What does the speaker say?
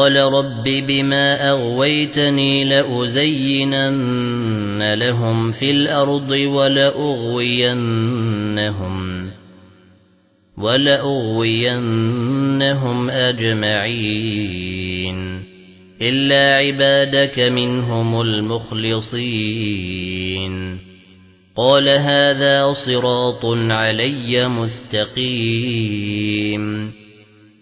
قَالَ رَبِّ بِمَا أَغْوَيْتَنِي لَأُزَيِّنَنَّ لَهُمْ فِي الْأَرْضِ وَلَأُغْوِيَنَّهُمْ وَلَأُغْوِيَنَّهُمْ أَجْمَعِينَ إِلَّا عِبَادَكَ مِنْهُمُ الْمُخْلَصِينَ. قَالَ هَذَا صِرَاطٌ عَلَيَّ مُسْتَقِيمٌ.